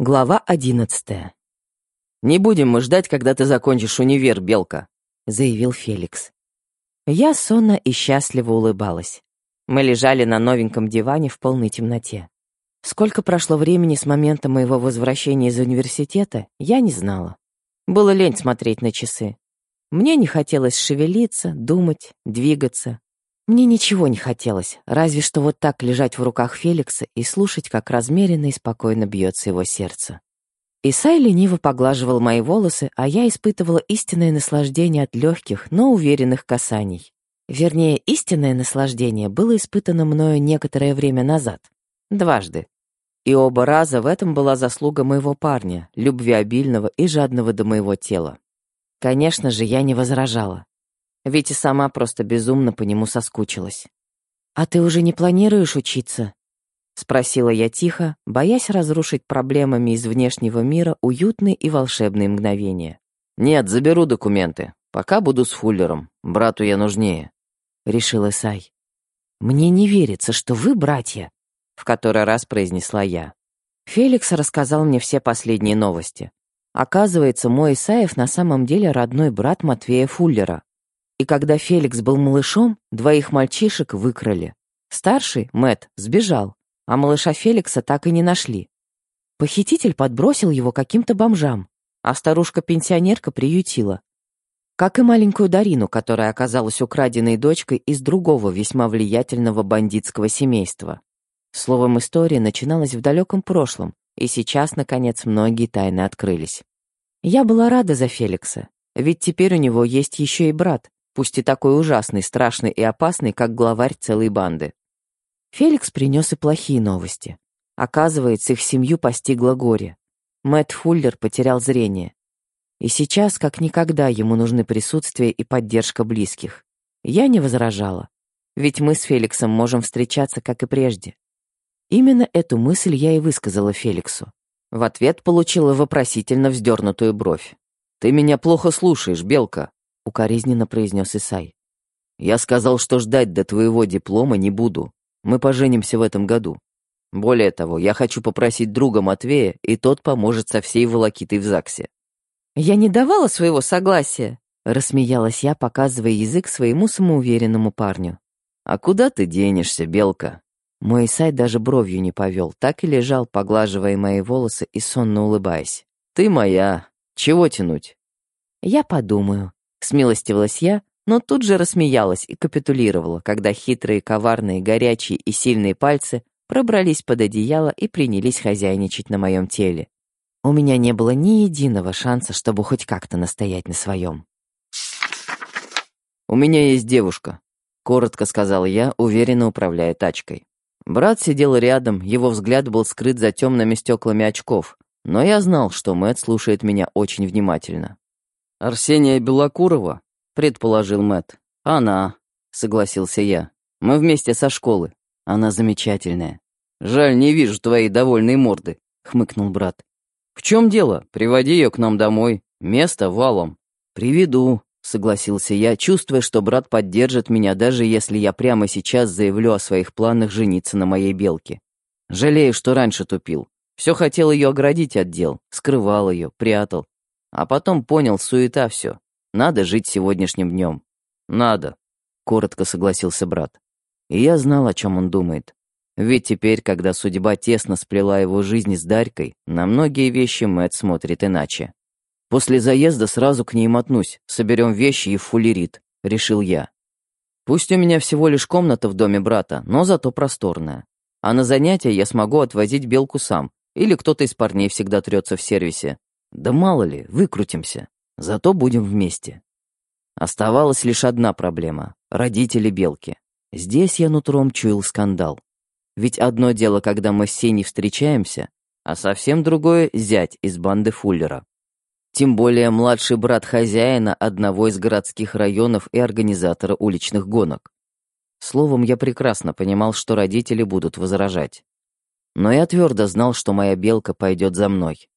Глава одиннадцатая. «Не будем мы ждать, когда ты закончишь универ, Белка», — заявил Феликс. Я сонно и счастливо улыбалась. Мы лежали на новеньком диване в полной темноте. Сколько прошло времени с момента моего возвращения из университета, я не знала. Было лень смотреть на часы. Мне не хотелось шевелиться, думать, двигаться. Мне ничего не хотелось, разве что вот так лежать в руках Феликса и слушать, как размеренно и спокойно бьется его сердце. Исай лениво поглаживал мои волосы, а я испытывала истинное наслаждение от легких, но уверенных касаний. Вернее, истинное наслаждение было испытано мною некоторое время назад. Дважды. И оба раза в этом была заслуга моего парня, любвеобильного и жадного до моего тела. Конечно же, я не возражала ведь и сама просто безумно по нему соскучилась. «А ты уже не планируешь учиться?» — спросила я тихо, боясь разрушить проблемами из внешнего мира уютные и волшебные мгновения. «Нет, заберу документы. Пока буду с Фуллером. Брату я нужнее», — решил Исай. «Мне не верится, что вы братья», — в который раз произнесла я. Феликс рассказал мне все последние новости. Оказывается, мой Исаев на самом деле родной брат Матвея Фуллера. И когда Феликс был малышом, двоих мальчишек выкрали. Старший, Мэт, сбежал, а малыша Феликса так и не нашли. Похититель подбросил его каким-то бомжам, а старушка-пенсионерка приютила. Как и маленькую Дарину, которая оказалась украденной дочкой из другого весьма влиятельного бандитского семейства. Словом, история начиналась в далеком прошлом, и сейчас, наконец, многие тайны открылись. Я была рада за Феликса, ведь теперь у него есть еще и брат, пусть и такой ужасный, страшный и опасный, как главарь целой банды. Феликс принес и плохие новости. Оказывается, их семью постигло горе. Мэтт Фуллер потерял зрение. И сейчас, как никогда, ему нужны присутствие и поддержка близких. Я не возражала, ведь мы с Феликсом можем встречаться, как и прежде. Именно эту мысль я и высказала Феликсу. В ответ получила вопросительно вздернутую бровь. «Ты меня плохо слушаешь, Белка», укоризненно произнес Исай. «Я сказал, что ждать до твоего диплома не буду. Мы поженимся в этом году. Более того, я хочу попросить друга Матвея, и тот поможет со всей волокитой в ЗАГСе». «Я не давала своего согласия», — рассмеялась я, показывая язык своему самоуверенному парню. «А куда ты денешься, Белка?» Мой Исай даже бровью не повел, так и лежал, поглаживая мои волосы и сонно улыбаясь. «Ты моя. Чего тянуть?» «Я подумаю», Смилостивилась я, но тут же рассмеялась и капитулировала, когда хитрые, коварные, горячие и сильные пальцы пробрались под одеяло и принялись хозяйничать на моем теле. У меня не было ни единого шанса, чтобы хоть как-то настоять на своем. «У меня есть девушка», — коротко сказал я, уверенно управляя тачкой. Брат сидел рядом, его взгляд был скрыт за темными стеклами очков, но я знал, что Мэтт слушает меня очень внимательно. «Арсения Белокурова?» — предположил Мэт. «Она», — согласился я. «Мы вместе со школы. Она замечательная». «Жаль, не вижу твоей довольной морды», — хмыкнул брат. «В чем дело? Приводи ее к нам домой. Место валом». «Приведу», — согласился я, чувствуя, что брат поддержит меня, даже если я прямо сейчас заявлю о своих планах жениться на моей белке. Жалею, что раньше тупил. Все хотел ее оградить от дел, скрывал ее, прятал. А потом понял, суета все. Надо жить сегодняшним днем. Надо, коротко согласился брат. И я знал, о чем он думает. Ведь теперь, когда судьба тесно сплела его жизнь с Дарькой, на многие вещи Мэтт смотрит иначе. После заезда сразу к ней мотнусь, соберем вещи и фуллерит, решил я. Пусть у меня всего лишь комната в доме брата, но зато просторная. А на занятия я смогу отвозить белку сам, или кто-то из парней всегда трется в сервисе. Да мало ли, выкрутимся. Зато будем вместе. Оставалась лишь одна проблема — родители Белки. Здесь я нутром чуял скандал. Ведь одно дело, когда мы с Сеней встречаемся, а совсем другое — зять из банды Фуллера. Тем более младший брат хозяина одного из городских районов и организатора уличных гонок. Словом, я прекрасно понимал, что родители будут возражать. Но я твердо знал, что моя белка пойдет за мной.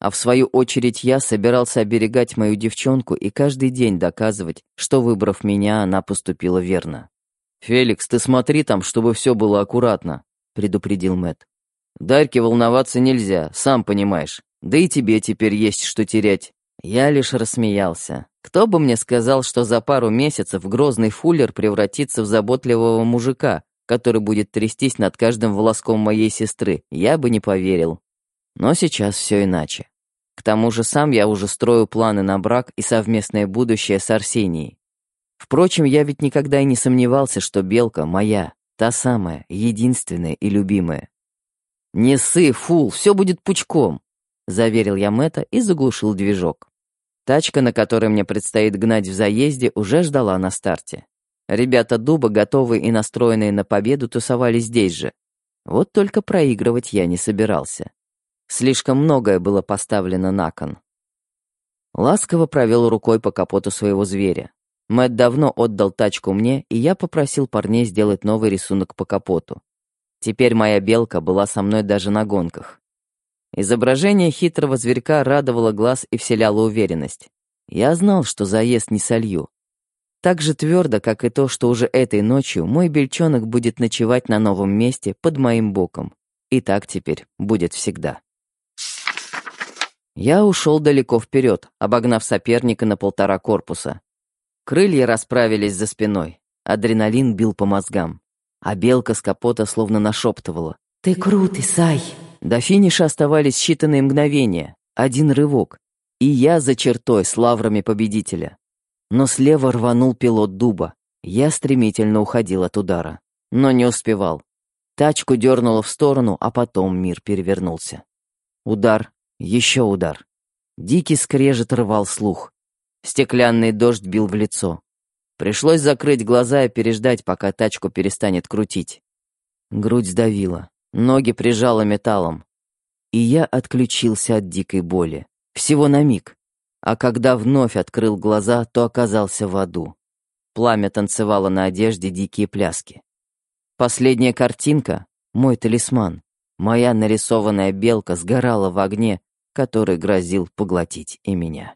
А в свою очередь я собирался оберегать мою девчонку и каждый день доказывать, что, выбрав меня, она поступила верно. «Феликс, ты смотри там, чтобы все было аккуратно», — предупредил Мэт. Дарьке волноваться нельзя, сам понимаешь. Да и тебе теперь есть что терять». Я лишь рассмеялся. Кто бы мне сказал, что за пару месяцев грозный фуллер превратится в заботливого мужика, который будет трястись над каждым волоском моей сестры, я бы не поверил. Но сейчас все иначе. К тому же сам я уже строю планы на брак и совместное будущее с Арсенией. Впрочем, я ведь никогда и не сомневался, что Белка моя, та самая, единственная и любимая. «Не ссы, фул, все будет пучком», — заверил я Мэтта и заглушил движок. Тачка, на которой мне предстоит гнать в заезде, уже ждала на старте. Ребята Дуба, готовые и настроенные на победу, тусовались здесь же. Вот только проигрывать я не собирался. Слишком многое было поставлено на кон. Ласково провел рукой по капоту своего зверя. Мэтт давно отдал тачку мне, и я попросил парней сделать новый рисунок по капоту. Теперь моя белка была со мной даже на гонках. Изображение хитрого зверька радовало глаз и вселяло уверенность. Я знал, что заезд не солью. Так же твердо, как и то, что уже этой ночью мой бельчонок будет ночевать на новом месте под моим боком. И так теперь будет всегда. Я ушел далеко вперед, обогнав соперника на полтора корпуса. Крылья расправились за спиной, адреналин бил по мозгам, а белка с капота словно нашептывала. «Ты крут, Исай!» До финиша оставались считанные мгновения, один рывок, и я за чертой с лаврами победителя. Но слева рванул пилот дуба. Я стремительно уходил от удара, но не успевал. Тачку дернуло в сторону, а потом мир перевернулся. Удар, еще удар. Дикий скрежет рвал слух. Стеклянный дождь бил в лицо. Пришлось закрыть глаза и переждать, пока тачку перестанет крутить. Грудь сдавила, ноги прижала металлом. И я отключился от дикой боли. Всего на миг. А когда вновь открыл глаза, то оказался в аду. Пламя танцевало на одежде дикие пляски. Последняя картинка — мой талисман. Моя нарисованная белка сгорала в огне, который грозил поглотить и меня.